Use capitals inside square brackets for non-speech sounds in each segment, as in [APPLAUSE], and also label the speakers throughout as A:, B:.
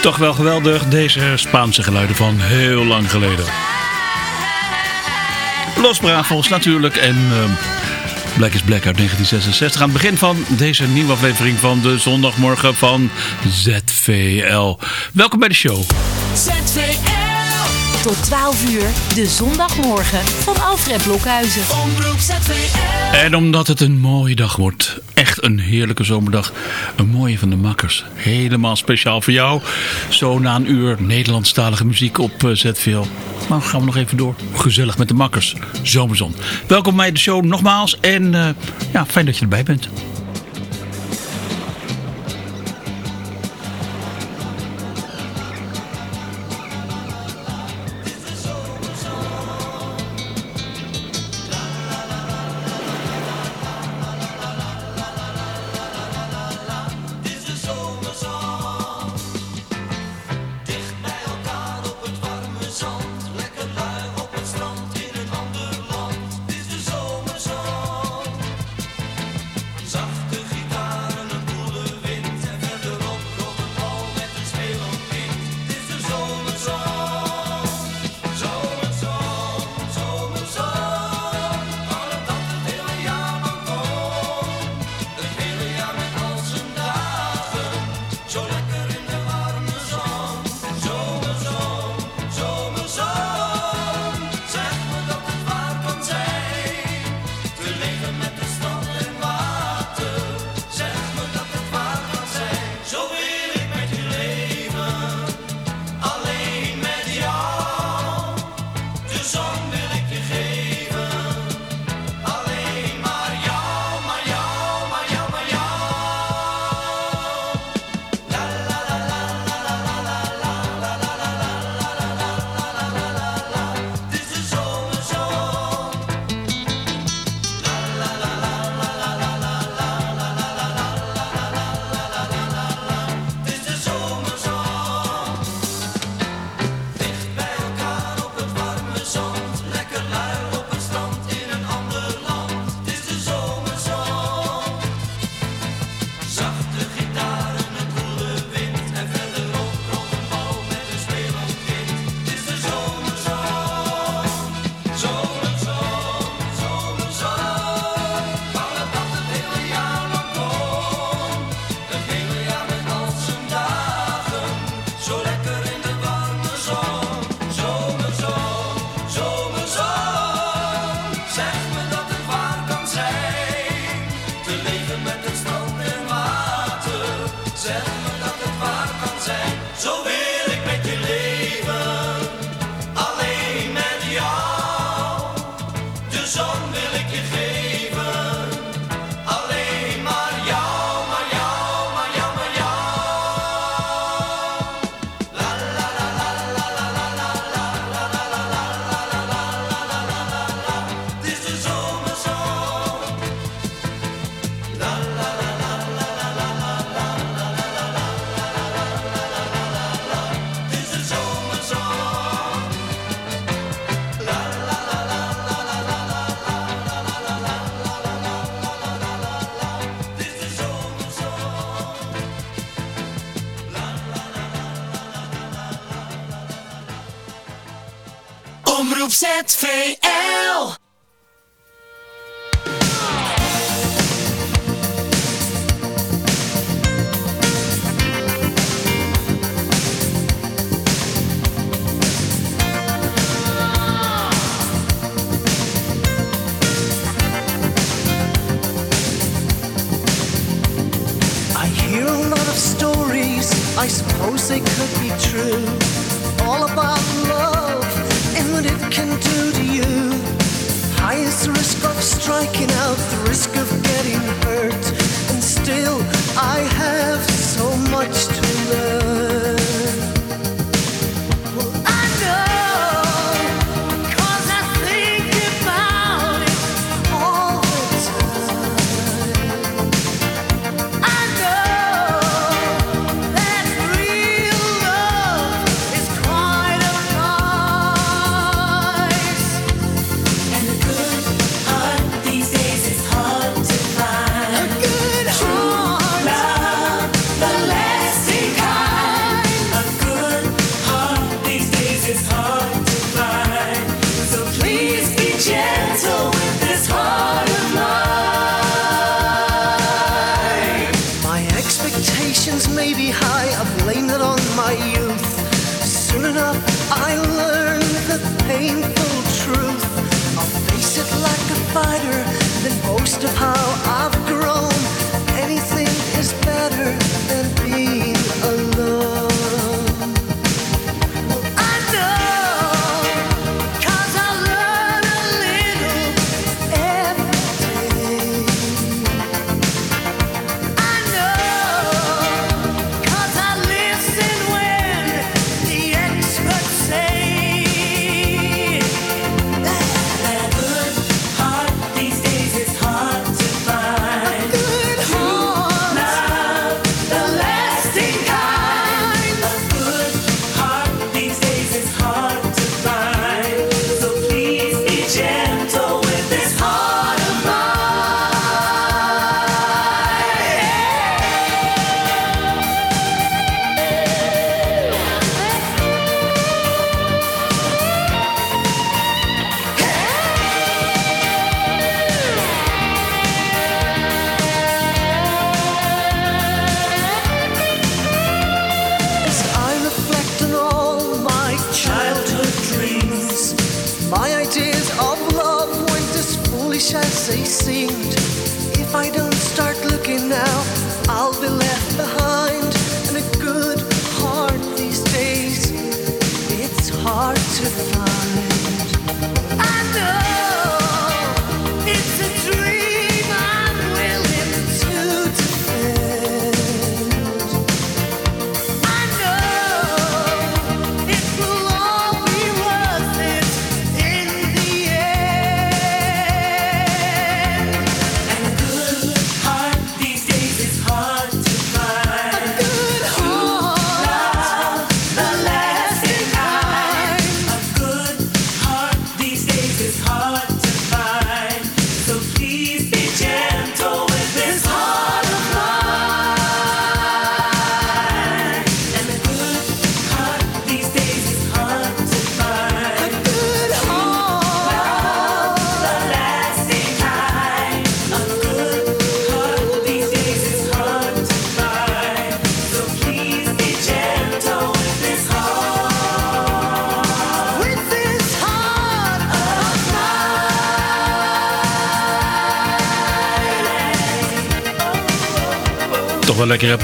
A: Toch wel geweldig, deze Spaanse geluiden van heel lang geleden. Los Bravos natuurlijk en ehm, Black is Black uit 1966. Aan het begin van deze nieuwe aflevering van de zondagmorgen van ZVL. Welkom bij de show.
B: ZVL. Tot 12 uur, de zondagmorgen van Alfred Blokhuizen. Omroep ZVL.
A: En omdat het een mooie dag wordt, een heerlijke zomerdag, een mooie van de makkers. Helemaal speciaal voor jou. Zo na een uur Nederlandstalige muziek op eh, ZVL. Maar gaan we nog even door. Gezellig met de makkers. Zomerzon. Welkom bij de show nogmaals. En eh, ja, fijn dat je erbij bent.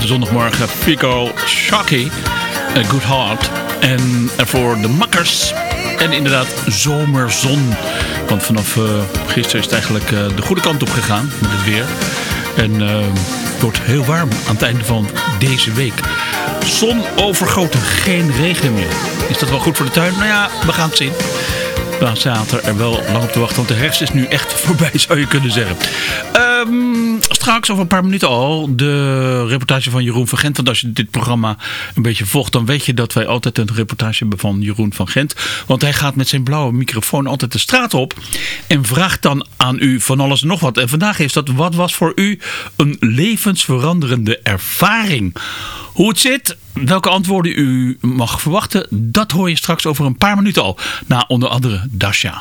A: zondagmorgen Pico Shockey, A Good Heart. En voor de makkers en inderdaad zomerzon. Want vanaf uh, gisteren is het eigenlijk eh, de goede kant op gegaan met het weer. En eh, het wordt heel warm aan het einde van deze week. Zon overgoten, geen regen meer. Is dat wel goed voor de tuin? Nou ja, we gaan het zien. We zaten er wel lang op te wachten, want de herfst is nu echt [LAUGHS] voorbij, zou je kunnen zeggen. Ehm, straks over een paar minuten al de reportage van Jeroen van Gent. Want als je dit programma een beetje volgt, dan weet je dat wij altijd een reportage hebben van Jeroen van Gent. Want hij gaat met zijn blauwe microfoon altijd de straat op en vraagt dan aan u van alles en nog wat. En vandaag is dat, wat was voor u een levensveranderende ervaring? Hoe het zit, welke antwoorden u mag verwachten, dat hoor je straks over een paar minuten al. Na onder andere Dasha.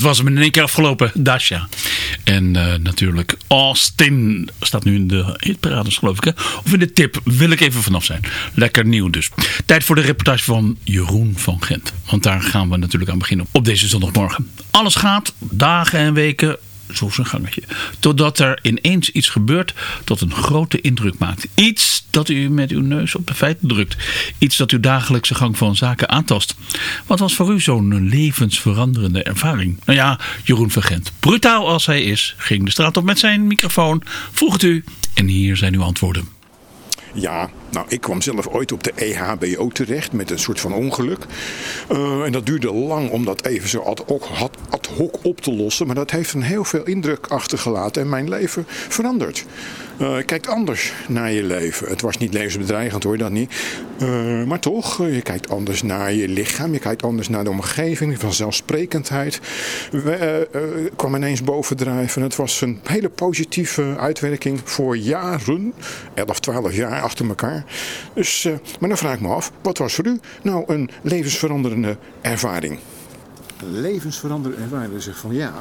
A: Dat was hem in één keer afgelopen, Dasha. En eh, natuurlijk Austin staat nu in de hitparades geloof ik. Hè? Of in de tip, wil ik even vanaf zijn. Lekker nieuw dus. Tijd voor de reportage van Jeroen van Gent. Want daar gaan we natuurlijk aan beginnen op deze zondagmorgen. Alles gaat, dagen en weken, zo zijn gangetje. Totdat er ineens iets gebeurt dat een grote indruk maakt. Iets dat u met uw neus op de feiten drukt. Iets dat uw dagelijkse gang van zaken aantast. Wat was voor u zo'n levensveranderende ervaring? Nou ja, Jeroen van Gent. Brutaal als hij is, ging de straat op met zijn microfoon. Vroeg het u en hier zijn uw antwoorden.
C: Ja, nou, ik kwam zelf ooit op de EHBO terecht met een soort van ongeluk. Eh, en dat duurde lang om dat even zo ad hoc, ad hoc op te lossen. Maar dat heeft een heel veel indruk achtergelaten en mijn leven veranderd. Eh, je kijkt anders naar je leven. Het was niet levensbedreigend hoor, dat niet. Eh, maar toch, eh, je kijkt anders naar je lichaam. Je kijkt anders naar de omgeving. Vanzelfsprekendheid We, eh, eh, kwam ineens bovendrijven. Het was een hele positieve uitwerking voor jaren. 11, 12 jaar achter elkaar. Dus, eh, maar dan vraag ik me af, wat was voor u nou een levensveranderende ervaring? Levensveranderende ervaring, zeg van ja.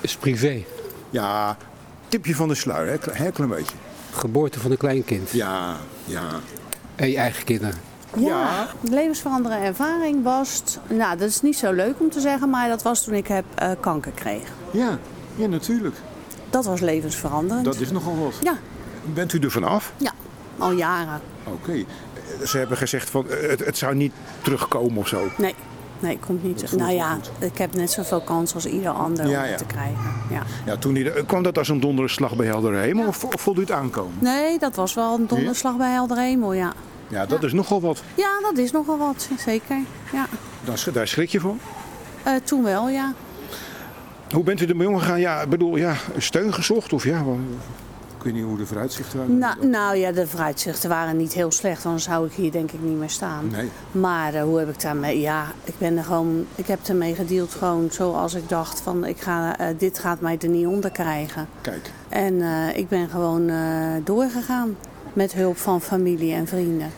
D: is privé.
C: Ja, tipje van de sluier, hè, heel klein beetje.
D: Geboorte van een kleinkind.
C: Ja, ja.
D: En je eigen kinderen.
E: Ja, de levensveranderende ervaring was, nou dat is niet zo leuk om te zeggen, maar dat was toen ik heb, eh, kanker kreeg.
C: Ja, ja, natuurlijk.
E: Dat was levensveranderend.
C: Dat is nogal wat.
E: Ja,
C: Bent u er vanaf?
E: ja, al jaren.
C: Oké. Ze hebben gezegd van eh, het, het zou niet terugkomen of zo.
E: Nee, Nee, komt niet.
C: Voelt
E: nou ja,
C: goed.
E: ik heb net zoveel kans als ieder ander
C: Ja,
E: om het
C: ja.
E: te krijgen. Ja.
C: Ja, toen die kwam dat als een donderslag bij helder hemel of, of voelde u het aankomen?
E: Nee, dat was wel een donderslag bij helder hemel, ja.
C: Ja, dat is nogal wat.
E: Ja, dat is nogal wat, zeker. Ja.
C: Daar, daar schrik je van.
E: Eh, toen wel, ja.
C: Hoe bent u ermee omgegaan? Ja, ik bedoel, ja, steun gezocht of ja, ik weet niet hoe de vooruitzichten waren.
E: Nou, nou ja, de vooruitzichten waren niet heel slecht, anders zou ik hier denk ik niet meer staan.
C: Nee.
E: Maar eh, hoe heb ik daarmee? Ja, ik ben er gewoon, ik heb ermee gedeeld gewoon zoals ik dacht van, ik ga, eh, dit gaat mij er niet onder krijgen.
C: Kijk,
E: En eh, ik ben gewoon eh, doorgegaan met hulp van familie en vrienden.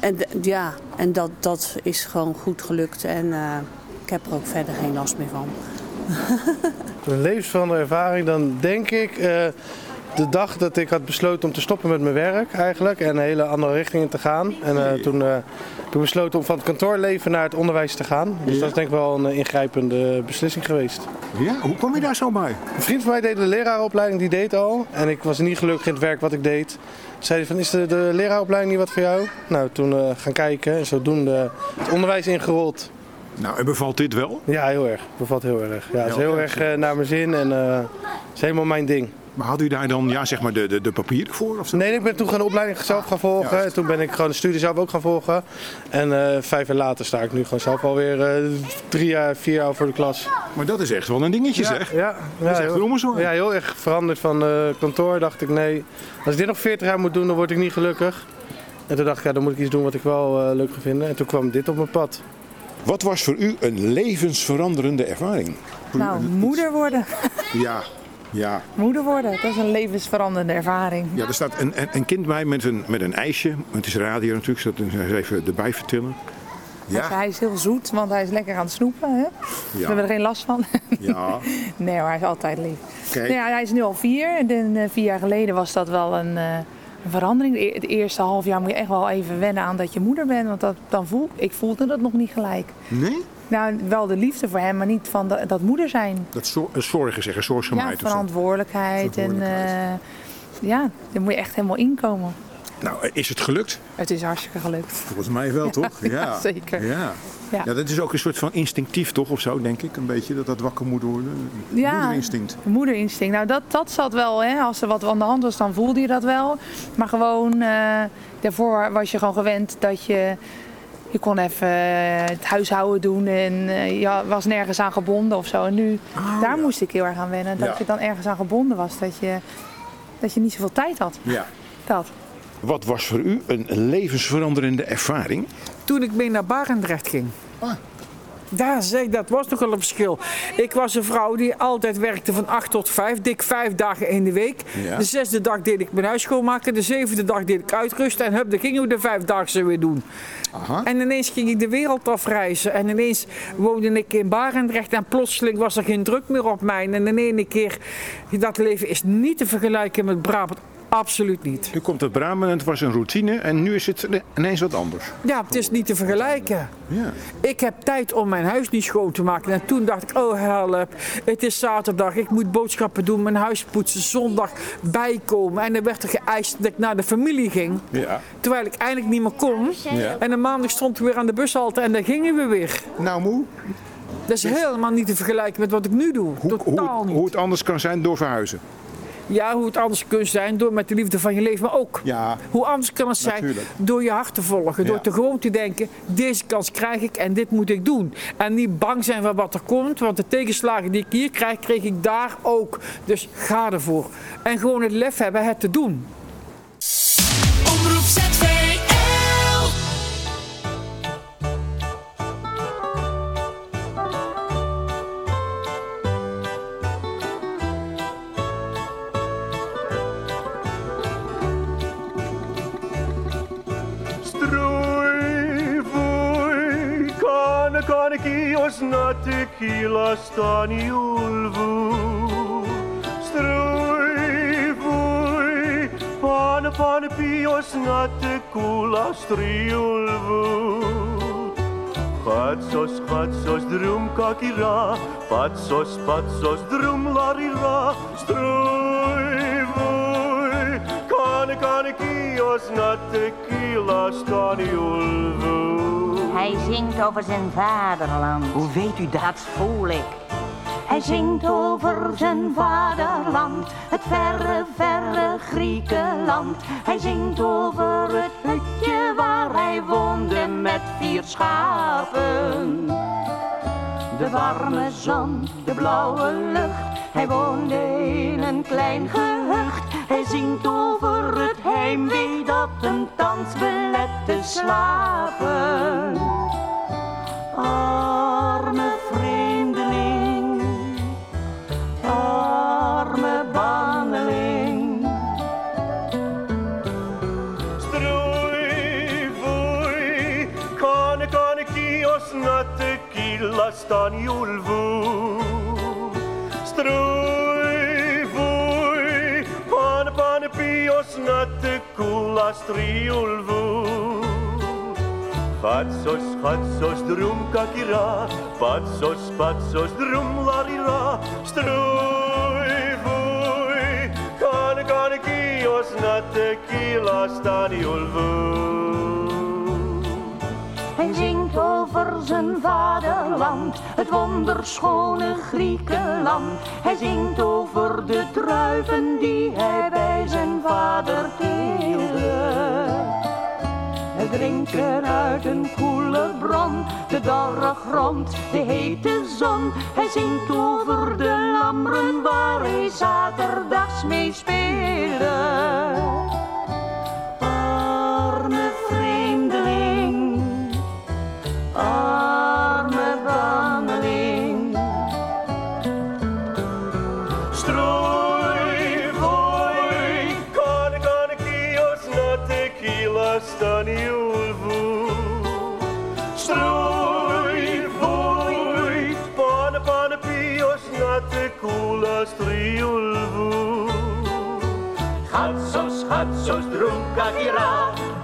E: En ja, en dat, dat is gewoon goed gelukt en eh, ik heb er ook verder geen last meer van. [LAUGHS]
F: Een levensveranderende ervaring, dan denk ik eh, de dag dat ik had besloten om te stoppen met mijn werk eigenlijk en een hele andere richting in te gaan. En eh, toen, eh, toen besloten om van het kantoorleven naar het onderwijs te gaan. Dus dat is denk ik wel een eh, ingrijpende beslissing geweest.
C: ja, hoe kwam je daar zo bij?
F: Een vriend van mij deed de leraaropleiding, die deed al. En ik was niet gelukkig in het werk wat ik deed. Toen zei hij van, is de, de leraaropleiding niet wat voor jou? Nou, toen gaan kijken en zodoende het onderwijs ingerold.
C: Nou, en bevalt dit wel?
F: Ja, heel erg. Bevalt heel erg. Ja, het is
C: Heel erg,
F: naar mijn zin en het is helemaal mijn ding.
C: Maar had u daar dan, ja, zeg maar, de, de, de papieren voor? Of zo?
F: Nee, ik ben toen gewoon de opleiding zelf gaan volgen. En toen ben ik gewoon de studie zelf ook gaan volgen. En eh, vijf jaar later sta ik nu gewoon zelf alweer eh drie jaar, vier jaar voor de klas.
C: Maar dat is echt wel een dingetje, zeg.
F: Ja, ja,
C: is echt
F: heel,
C: rommelswaar.
F: ja, heel erg veranderd van eh, kantoor. Dacht ik, nee, als ik dit nog 40 jaar moet doen, dan word ik niet gelukkig. En toen dacht ik, ja, dan moet ik iets doen wat ik wel eh, leuk ga vinden. En toen kwam dit op mijn pad.
C: Wat was voor u een levensveranderende ervaring?
G: Nou, moeder worden.
C: Ja, ja.
G: Moeder worden, dat is een levensveranderende ervaring.
C: Ja, er staat een, een, een kind bij met een, met een ijsje. Het is radio natuurlijk, zodat eens even erbij vertellen.
G: Dus
C: Ja,
G: hij is heel zoet, want hij is lekker aan het snoepen. Hè? We hebben er
C: ja,
G: geen last van.
C: ja. [LAUGHS]
G: nee hoor, hij is altijd lief.
C: Kijk.
G: Nou ja, hij is nu al vier. En eh, vier jaar geleden was dat wel een, eh, een verandering. De e- Het eerste half jaar moet je echt wel even wennen aan dat je moeder bent. Want dat, dan voel, ik voelde dat nog niet gelijk.
C: Nee?
G: Nou, wel de liefde voor hem, maar niet van de- dat moeder zijn.
C: Dat zo- eh, zorgen zeggen,
G: Ja,
C: zorgzaamheid zo.
G: verantwoordelijkheid.
C: Verantwoordelijkheid.
G: En eh, ja, daar moet je echt helemaal inkomen.
C: Nou, eh, is het gelukt?
G: Het is hartstikke gelukt.
C: Volgens mij wel, toch? [LAUGHS]
G: ja, zeker.
C: Ja.
G: Ja.
C: ja, dat is ook een soort van instinctief, toch? Of zo, denk ik. Een beetje dat dat wakker moet worden.
G: Ja.
C: Moederinstinct.
G: Moederinstinct. Nou, dat, dat zat wel. Hè. Als er wat aan de hand was, dan voelde je dat wel. Maar gewoon, daarvoor was je gewoon gewend dat je... Je kon even eh, het huishouden doen en eh, je was nergens aan gebonden of zo. En nu, daar moest ik heel erg aan wennen. Dat
C: Ja.
G: je dan ergens aan gebonden was. Dat je, dat je niet zoveel tijd had.
C: Ja.
G: Dat.
C: Wat was voor u een levensveranderende ervaring?
H: toen ik mee naar Barendrecht ging. Daar zeg, dat was toch wel een verschil. Ik was een vrouw die altijd werkte van 8 tot 5, dik vijf dagen in de week.
C: Ja.
H: De zesde dag deed ik mijn huis schoonmaken, de zevende dag deed ik uitrusten en hup, dan gingen we de vijfdaagse weer doen.
C: Aha.
H: En ineens ging ik de wereld afreizen en ineens woonde ik in Barendrecht en plotseling was er geen druk meer op mij. En in ene keer, dat leven is niet te vergelijken met Brabant. Absoluut niet.
C: U komt uit Brabant en het was een routine en nu is het ineens wat anders.
H: Ja, het is niet te vergelijken.
C: Ja.
H: Ik heb tijd om mijn huis niet schoon te maken. En toen dacht ik, oh help, het is zaterdag, ik moet boodschappen doen, mijn huis poetsen, zondag bijkomen. En dan werd er geëist dat ik naar de familie ging.
C: Ja.
H: Terwijl ik eigenlijk niet meer kon.
C: Ja.
H: En een maandag stond ik weer aan de bushalte en dan gingen we weer.
C: Nou, moe.
H: Dat is helemaal niet te vergelijken met wat ik nu doe.
C: Hoe,
H: Totaal niet.
C: hoe het anders kan zijn door verhuizen.
H: Ja, hoe het anders kan zijn door met de liefde van je leven, maar ook
C: Ja.
H: hoe anders kan het zijn
C: Natuurlijk.
H: door je hart te volgen. Door te gewoon te denken, deze kans krijg ik en dit moet ik doen. En niet bang zijn van wat er komt, want de tegenslagen die ik hier krijg, kreeg ik daar ook. Dus ga ervoor. En gewoon het lef hebben het te doen.
I: kastaniul vânt. Strâi, vui, pan, pan, pios, kula astriul vânt. Hatsos, hatsos, drum, kakira, patsos, patsos, drum, larira, strui voi, can, can, kios, natecul, astraniul vânt.
J: Hij zingt over zijn vaderland. Hoe weet u dat? Dat voel ik. Hij zingt over zijn vaderland, het verre, verre Griekenland. Hij zingt over het hutje waar hij woonde met vier schapen. De warme zon, de blauwe lucht, hij woonde in een klein gehucht. Hij zingt over het heimwee dat hem thans belet te slapen. Arme vreemdeling, arme banneling.
I: Strui voi, cane cane kios natte killa stanjul vu. strui vui, pan pan pios nate naticula striul vu. Patsos, patsos, drum kakira, patsos, patsos, drum larira, strui vui, kan kan kios nate kila staniul
J: vu. And over zijn vaderland, het wonderschone Griekenland. Hij zingt over de druiven die hij bij zijn vader teelde. Het drinken uit een koele bron, de dorre grond, de hete zon. Hij zingt over de lammeren waar hij zaterdags mee speelde.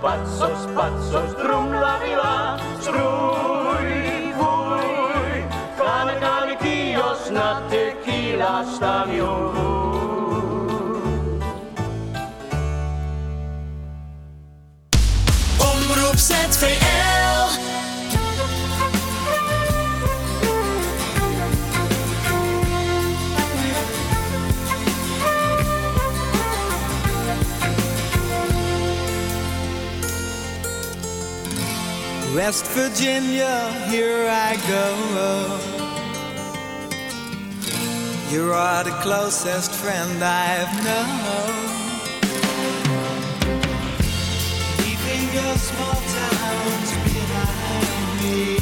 K: πάτσος, πάτσος, δρουμ λαβιλά, στρούι, βουι, κάνε κάνε κύος να τεκίλα στα μυού.
L: Omroep ZVL
M: West Virginia, here I go. You are the closest friend I've known. Leaving your small towns behind me.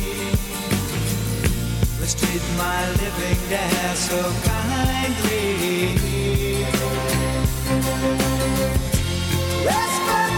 M: Let's treat my living there so kindly. West Virginia,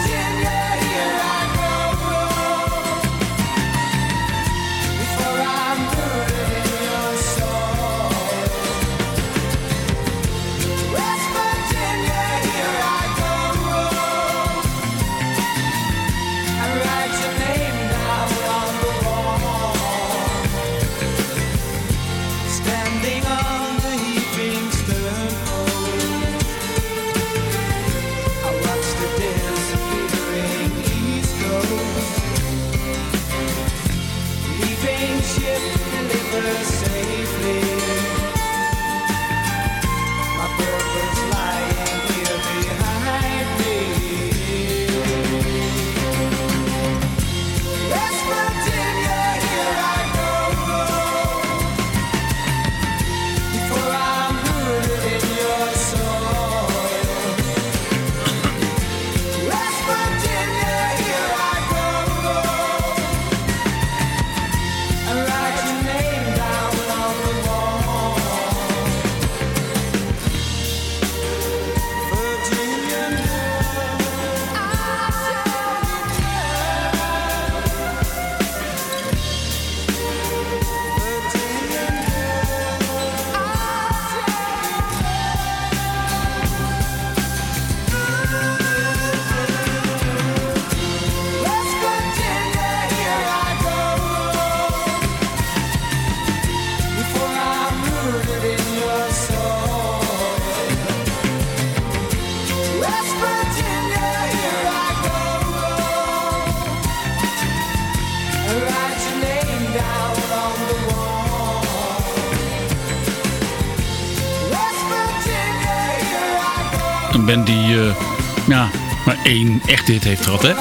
N: één echte hit heeft gehad, hè?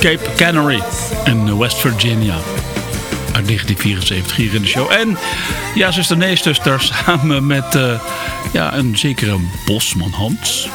N: Cape Canary en West Virginia. Uit 1974 hier in de show. En ja, zuster nee, zuster, samen met eh, ja, een zekere Bosman Hans.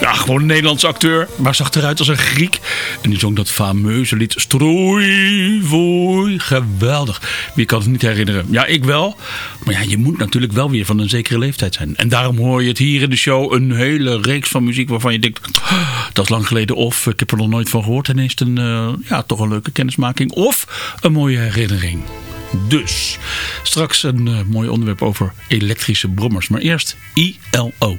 N: Ja, gewoon een Nederlandse acteur, maar zag eruit als een Griek. En die zong dat fameuze lied Strooi. Geweldig. Wie kan het niet herinneren? Ja, ik wel. Maar ja, je moet natuurlijk wel weer van een zekere leeftijd zijn. En daarom hoor je het hier in de show. Een hele reeks van muziek waarvan je denkt... "Ah, Dat is lang geleden. Of ik heb er nog nooit van gehoord. En is een, eh, ja, toch een leuke kennismaking. Of een mooie herinnering. Dus, straks een eh, mooi onderwerp over elektrische brommers. Maar eerst ILO.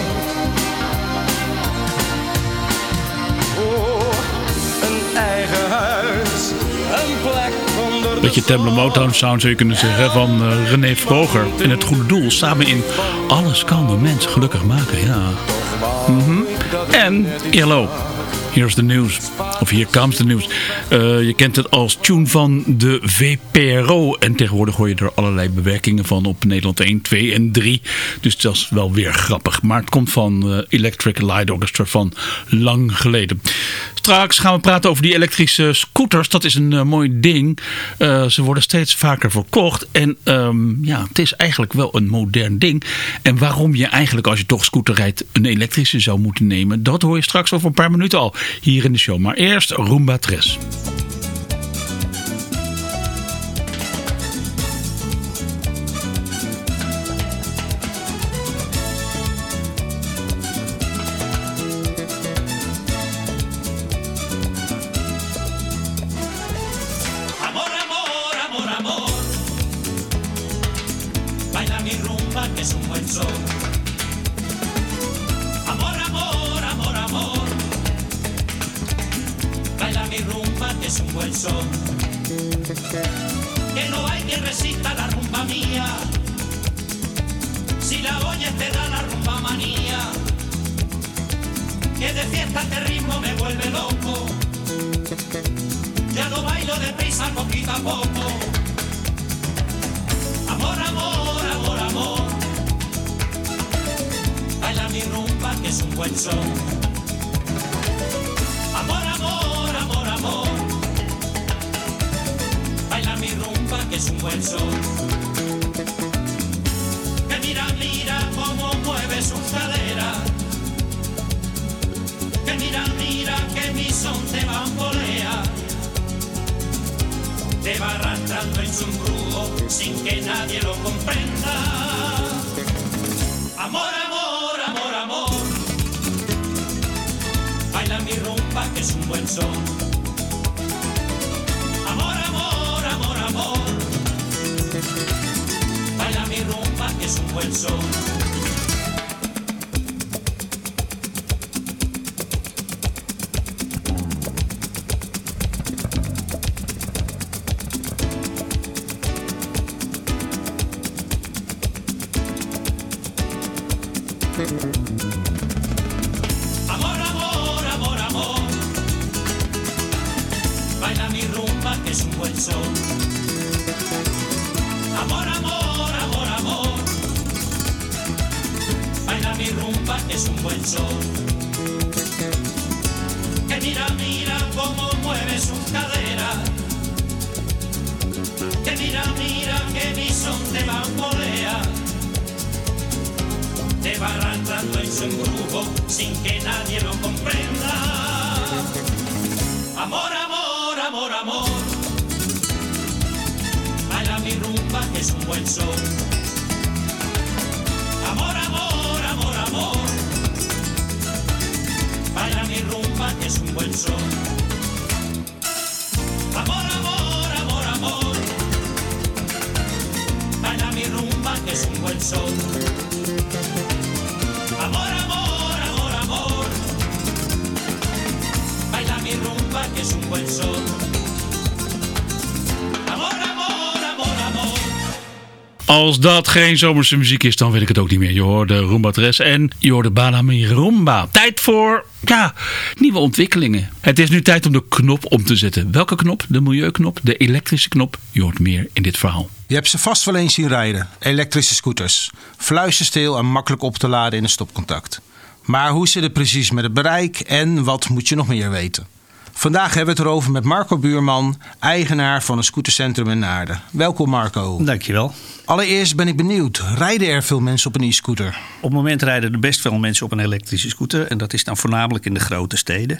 O: Een eigen huis, een plek onder de
A: Beetje Temple Motown sound zou je kunnen zeggen van eh, René Vroger. En het goede doel samen in Alles kan de mens gelukkig maken. Ja. Mhm. En ILO. Here's the news. Of Here comes the news. Eh, je kent het als tune van de VPRO. En tegenwoordig hoor je er allerlei bewerkingen van op Nederland 1, 2 en 3. Dus dat is wel weer grappig. Maar het komt van eh, Electric Light Orchestra van lang geleden. Straks gaan we praten over die elektrische scooters. Dat is een eh, mooi ding. Eh, ze worden steeds vaker verkocht. En ehm, ja, het is eigenlijk wel een modern ding. En waarom je eigenlijk als je toch scooter rijdt een elektrische zou moeten nemen. Dat hoor je straks over een paar minuten al hier in de show. Maar eerst Roomba Tres.
P: Mira, que mi son te bambolea. Te va arrastrando en su embrujo sin que nadie lo comprenda. Amor, amor, amor, amor. Baila mi rumba que es un buen son. Amor, amor, amor, amor. Baila mi rumba que es un buen son.
A: Als dat geen zomerse muziek is, dan weet ik het ook niet meer. Je hoorde Rumba Tres en je hoorde Banami Rumba. Tijd voor ja, nieuwe ontwikkelingen. Het is nu tijd om de knop om te zetten. Welke knop? De milieuknop, de elektrische knop. Je hoort meer in dit verhaal.
Q: Je hebt ze vast wel eens zien rijden, elektrische scooters. Fluisterstil en makkelijk op te laden in een stopcontact. Maar hoe zit het precies met het bereik en wat moet je nog meer weten? Vandaag hebben we het erover met Marco Buurman, eigenaar van een scootercentrum in Naarden. Welkom Marco.
R: Dankjewel.
Q: Allereerst ben ik benieuwd, rijden er veel mensen op een e-scooter?
R: Op het moment rijden er best veel mensen op een elektrische scooter. En dat is dan voornamelijk in de grote steden.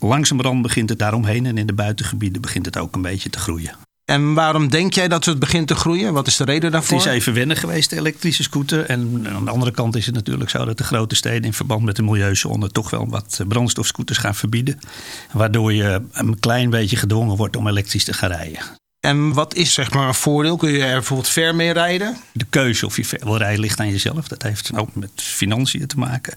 R: Langzamerhand begint het daaromheen en in de buitengebieden begint het ook een beetje te groeien.
Q: En waarom denk jij dat het begint te groeien? Wat is de reden daarvoor?
R: Het is even wennen geweest, de elektrische scooter. En aan de andere kant is het natuurlijk zo dat de grote steden in verband met de milieuzone toch wel wat brandstofscooters gaan verbieden. Waardoor je een klein beetje gedwongen wordt om elektrisch te gaan rijden.
Q: En wat is zeg maar een voordeel? Kun je er bijvoorbeeld ver mee rijden?
R: De keuze of je ver wil rijden ligt aan jezelf. Dat heeft ook met financiën te maken.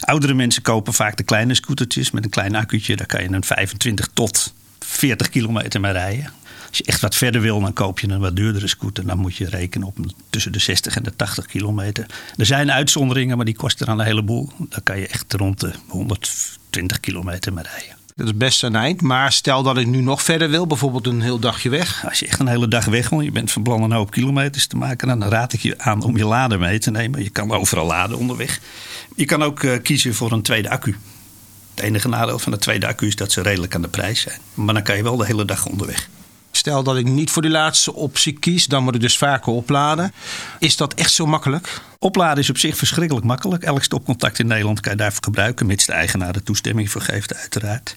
R: Oudere mensen kopen vaak de kleine scootertjes met een klein accuutje. Daar kan je een 25 tot 40 kilometer mee rijden. Als je echt wat verder wil, dan koop je een wat duurdere scooter. Dan moet je rekenen op tussen de 60 en de 80 kilometer. Er zijn uitzonderingen, maar die kosten dan een heleboel. Dan kan je echt rond de 120 kilometer mee rijden.
Q: Dat is best een eind. Maar stel dat ik nu nog verder wil, bijvoorbeeld een heel dagje weg.
R: Als je echt een hele dag weg wil, je bent van plan een hoop kilometers te maken, dan raad ik je aan om je lader mee te nemen. Je kan overal laden onderweg. Je kan ook eh, kiezen voor een tweede accu. Het enige nadeel van de tweede accu is dat ze redelijk aan de prijs zijn. Maar dan kan je wel de hele dag onderweg.
Q: Stel dat ik niet voor die laatste optie kies, dan moet ik dus vaker opladen. Is dat echt zo makkelijk?
R: Opladen is op zich verschrikkelijk makkelijk. Elk stopcontact in Nederland kan je daarvoor gebruiken, mits de eigenaar er toestemming voor geeft, uiteraard.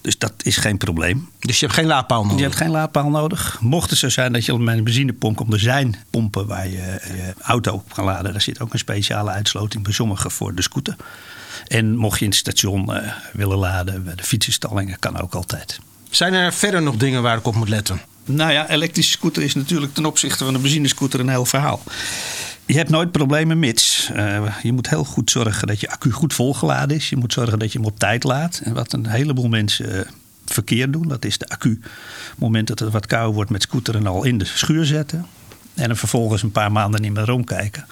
R: Dus dat is geen probleem.
Q: Dus je hebt geen laadpaal nodig?
R: Je hebt geen laadpaal nodig. Mocht het zo zijn dat je met een benzinepomp komt, er zijn pompen waar je je auto op kan laden. Daar zit ook een speciale uitsluiting bij sommigen voor de scooter. En mocht je in het station uh, willen laden, bij de fietsenstallingen, kan ook altijd.
Q: Zijn er verder nog dingen waar ik op moet letten?
R: Nou ja, elektrische scooter is natuurlijk ten opzichte van een benzinescooter een heel verhaal. Je hebt nooit problemen mits. Uh, je moet heel goed zorgen dat je accu goed volgeladen is. Je moet zorgen dat je hem op tijd laat. En wat een heleboel mensen uh, verkeerd doen, dat is de accu. Op het moment dat het wat koud wordt met scooteren al in de schuur zetten. En dan vervolgens een paar maanden niet meer rondkijken. Op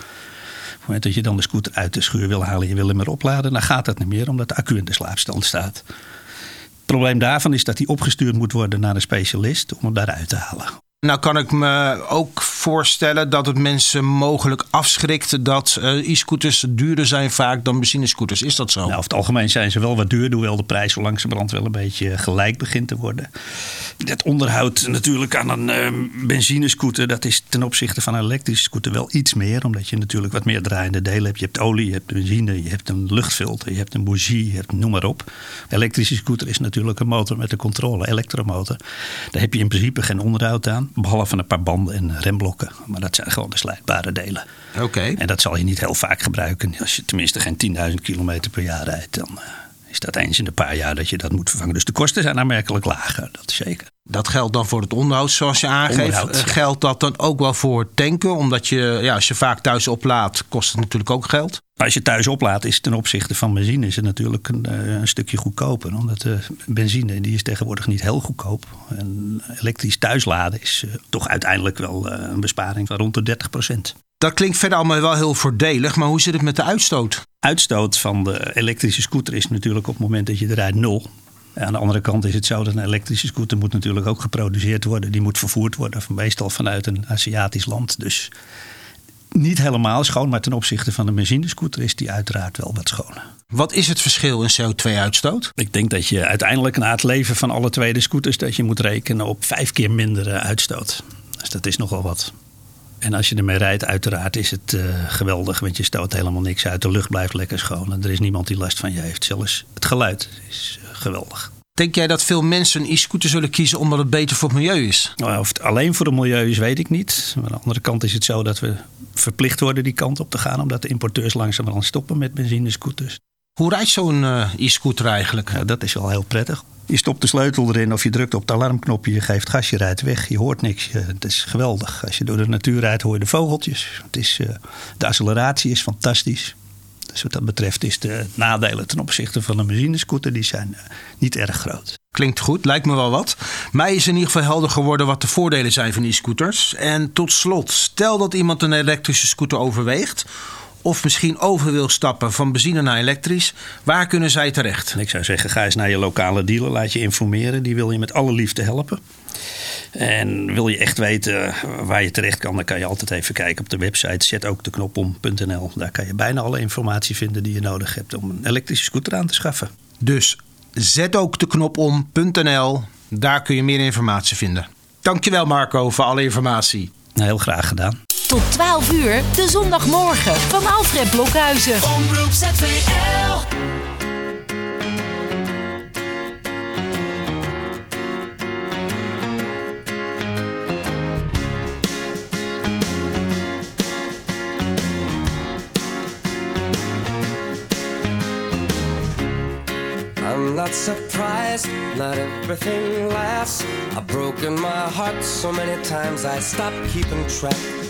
R: het moment dat je dan de scooter uit de schuur wil halen, je wil hem meer opladen, dan gaat dat niet meer omdat de accu in de slaapstand staat. Probleem daarvan is dat hij opgestuurd moet worden naar een specialist om hem daaruit te halen.
Q: Nou kan ik me ook voorstellen dat het mensen mogelijk afschrikt dat eh, e-scooters duurder zijn vaak dan benzinescooters. Is dat zo?
R: Nou, over het algemeen zijn ze wel wat duurder, hoewel de prijs zo langzamerhand wel een beetje gelijk begint te worden. Het onderhoud natuurlijk aan een eh, benzinescooter, dat is ten opzichte van een elektrische scooter wel iets meer. Omdat je natuurlijk wat meer draaiende delen hebt. Je hebt olie, je hebt benzine, je hebt een luchtfilter, je hebt een bougie, je hebt noem maar op. Elektrische scooter is natuurlijk een motor met een controle, elektromotor. Daar heb je in principe geen onderhoud aan, behalve een paar banden en remblokken. Maar dat zijn gewoon de slijtbare delen.
Q: Oké.
R: En dat zal je niet heel vaak gebruiken. Als je tenminste geen 10.000 kilometer per jaar rijdt, dan eh, is dat eens in de paar jaar dat je dat moet vervangen. Dus de kosten zijn aanmerkelijk lager, dat is zeker.
Q: Dat geldt dan voor het onderhoud zoals je aangeeft.
R: Onderhoud,
Q: Eh,
R: ja.
Q: Geldt dat dan ook wel voor tanken? Omdat je, ja, als je vaak thuis oplaadt, kost het natuurlijk ook geld.
R: Als je thuis oplaadt, is ten opzichte van benzine is het natuurlijk een, eh, een stukje goedkoper. Omdat de benzine die is tegenwoordig niet heel goedkoop. En elektrisch thuisladen is eh, toch uiteindelijk wel eh, een besparing van rond de 30
Q: Dat klinkt verder allemaal wel heel voordelig, maar hoe zit het met de uitstoot?
R: Uitstoot van de elektrische scooter is natuurlijk op het moment dat je er rijdt nul. Aan de andere kant is het zo dat een elektrische scooter moet natuurlijk ook geproduceerd worden. Die moet vervoerd worden, meestal vanuit een Aziatisch land. Dus niet helemaal schoon, maar ten opzichte van een benzinescooter is die uiteraard wel wat schoner.
Q: Wat is het verschil in CO2-uitstoot?
R: Ik denk dat je uiteindelijk na het leven van alle tweede scooters... dat je moet rekenen op vijf keer minder uitstoot. Dus dat is nogal wat. En als je ermee rijdt, uiteraard is het eh, geweldig. Want je stoot helemaal niks uit. De lucht blijft lekker schoon. En er is niemand die last van je heeft. Zelfs het geluid is eh, geweldig.
Q: Denk jij dat veel mensen een e-scooter zullen kiezen omdat het beter voor het milieu is?
R: Nou, of het alleen voor het milieu is, weet ik niet. Maar aan de andere kant is het zo dat we verplicht worden die kant op te gaan. Omdat de importeurs langzamerhand stoppen met benzinescooters.
Q: Hoe rijdt zo'n eh, e-scooter eigenlijk?
R: Ja, dat is wel heel prettig. Je stopt de sleutel erin of je drukt op het alarmknopje. Je geeft gas, je rijdt weg. Je hoort niks. Je- het is geweldig. Als je door de natuur rijdt hoor je de vogeltjes. Het is, eh, de acceleratie is fantastisch. Dus wat dat betreft is de nadelen ten opzichte van een benzinescooter... die zijn eh, niet erg groot.
Q: Klinkt goed, lijkt me wel wat. Mij is in ieder geval helder geworden wat de voordelen zijn van e-scooters. En tot slot, stel dat iemand een elektrische scooter overweegt... of misschien over wil stappen van benzine naar elektrisch... waar kunnen zij terecht?
R: Ik zou zeggen, ga eens naar je lokale dealer, laat je informeren. Die wil je met alle liefde helpen. En wil je echt weten waar je terecht kan, dan kan je altijd even kijken op de website zetookdeknopom.nl. Daar kan je bijna alle informatie vinden die je nodig hebt om een elektrische scooter aan te schaffen.
Q: Dus zet ook de knop om.nl. Daar kun je meer informatie vinden. Dankjewel Marco voor alle informatie.
R: Nou, heel graag gedaan.
B: Tot 12 uur, de zondagmorgen van Alfred Blokhuizen.
L: Omroep ZVL.
S: I'm not surprised, not everything lasts. I've broken my heart so many times I stopped keeping track.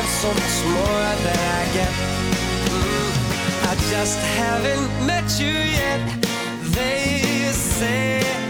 S: give so much more than I get. Mm. I just haven't met you yet. They say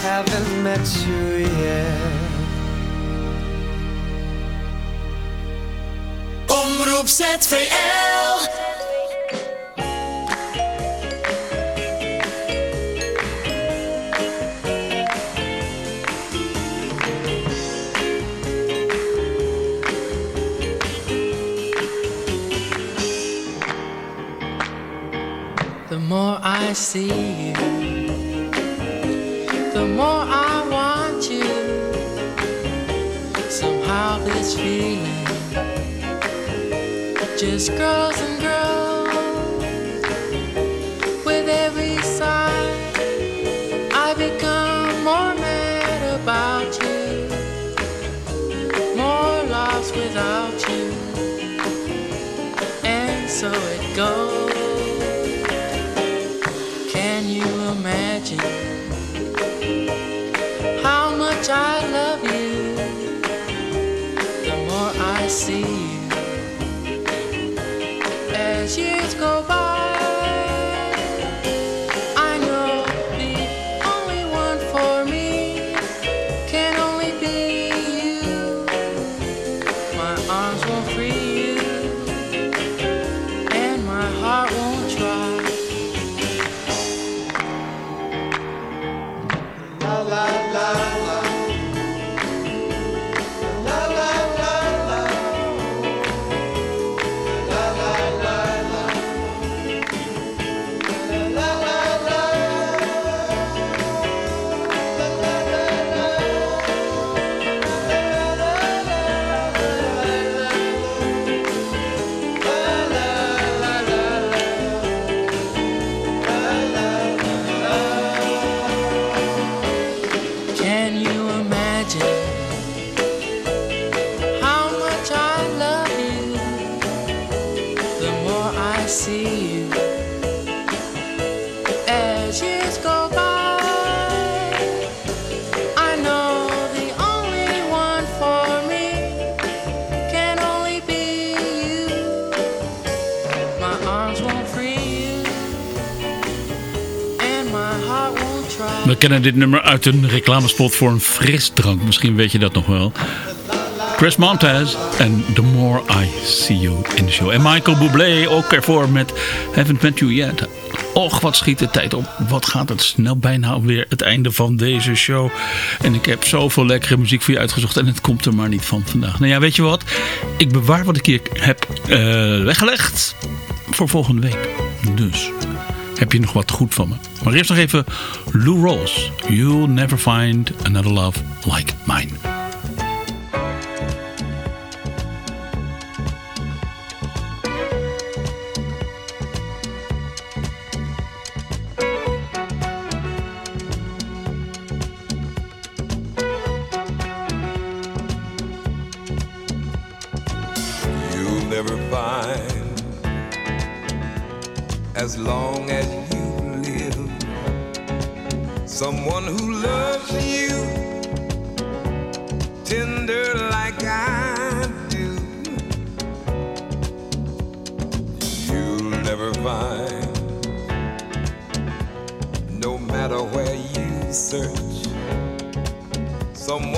S: Haven't met you yet.
L: Omroep ZVL.
T: The more I see you, just
U: girls kennen dit nummer uit een reclamespot voor een frisdrank. Misschien weet je dat nog wel. Chris Montez en The More I See You in the Show. En Michael Bublé ook ervoor met Haven't Met You Yet. Och, wat schiet de tijd op. Wat gaat het snel bijna weer het einde van deze show. En ik heb zoveel lekkere muziek voor je uitgezocht. En het komt er maar niet van vandaag. Nou ja, weet je wat? Ik bewaar wat ik hier heb eh, weggelegd voor volgende week. Dus heb je nog wat goed van me. Maar eerst nog even Lou Rawls. You'll never find another love like mine.
V: Someone who loves you tender like I do. You'll never find, no matter where you search, someone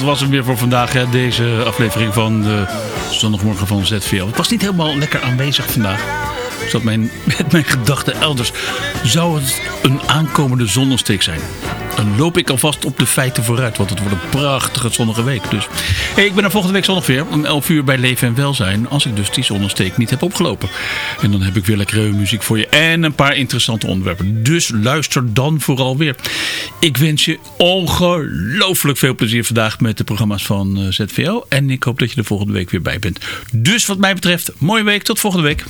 A: Dat was hem weer voor vandaag, hè, deze aflevering van de zondagmorgen van ZVL. Ik was niet helemaal lekker aanwezig vandaag. Ik zat mijn, [LAUGHS] met mijn gedachten elders. Zou het een aankomende zonnesteek zijn? Dan loop ik alvast op de feiten vooruit, want het wordt een prachtige zonnige week. Dus ik ben er volgende week zondag weer om 11 uur bij Leven en Welzijn. Als ik dus die zonnesteek niet heb opgelopen. En dan heb ik weer lekkere muziek voor je en een paar interessante onderwerpen. Dus luister dan vooral weer. Ik wens je ongelooflijk veel plezier vandaag met de programma's van eh, ZVL. En ik hoop dat je er volgende week weer bij bent. Dus wat mij betreft, mooie week. Tot volgende week.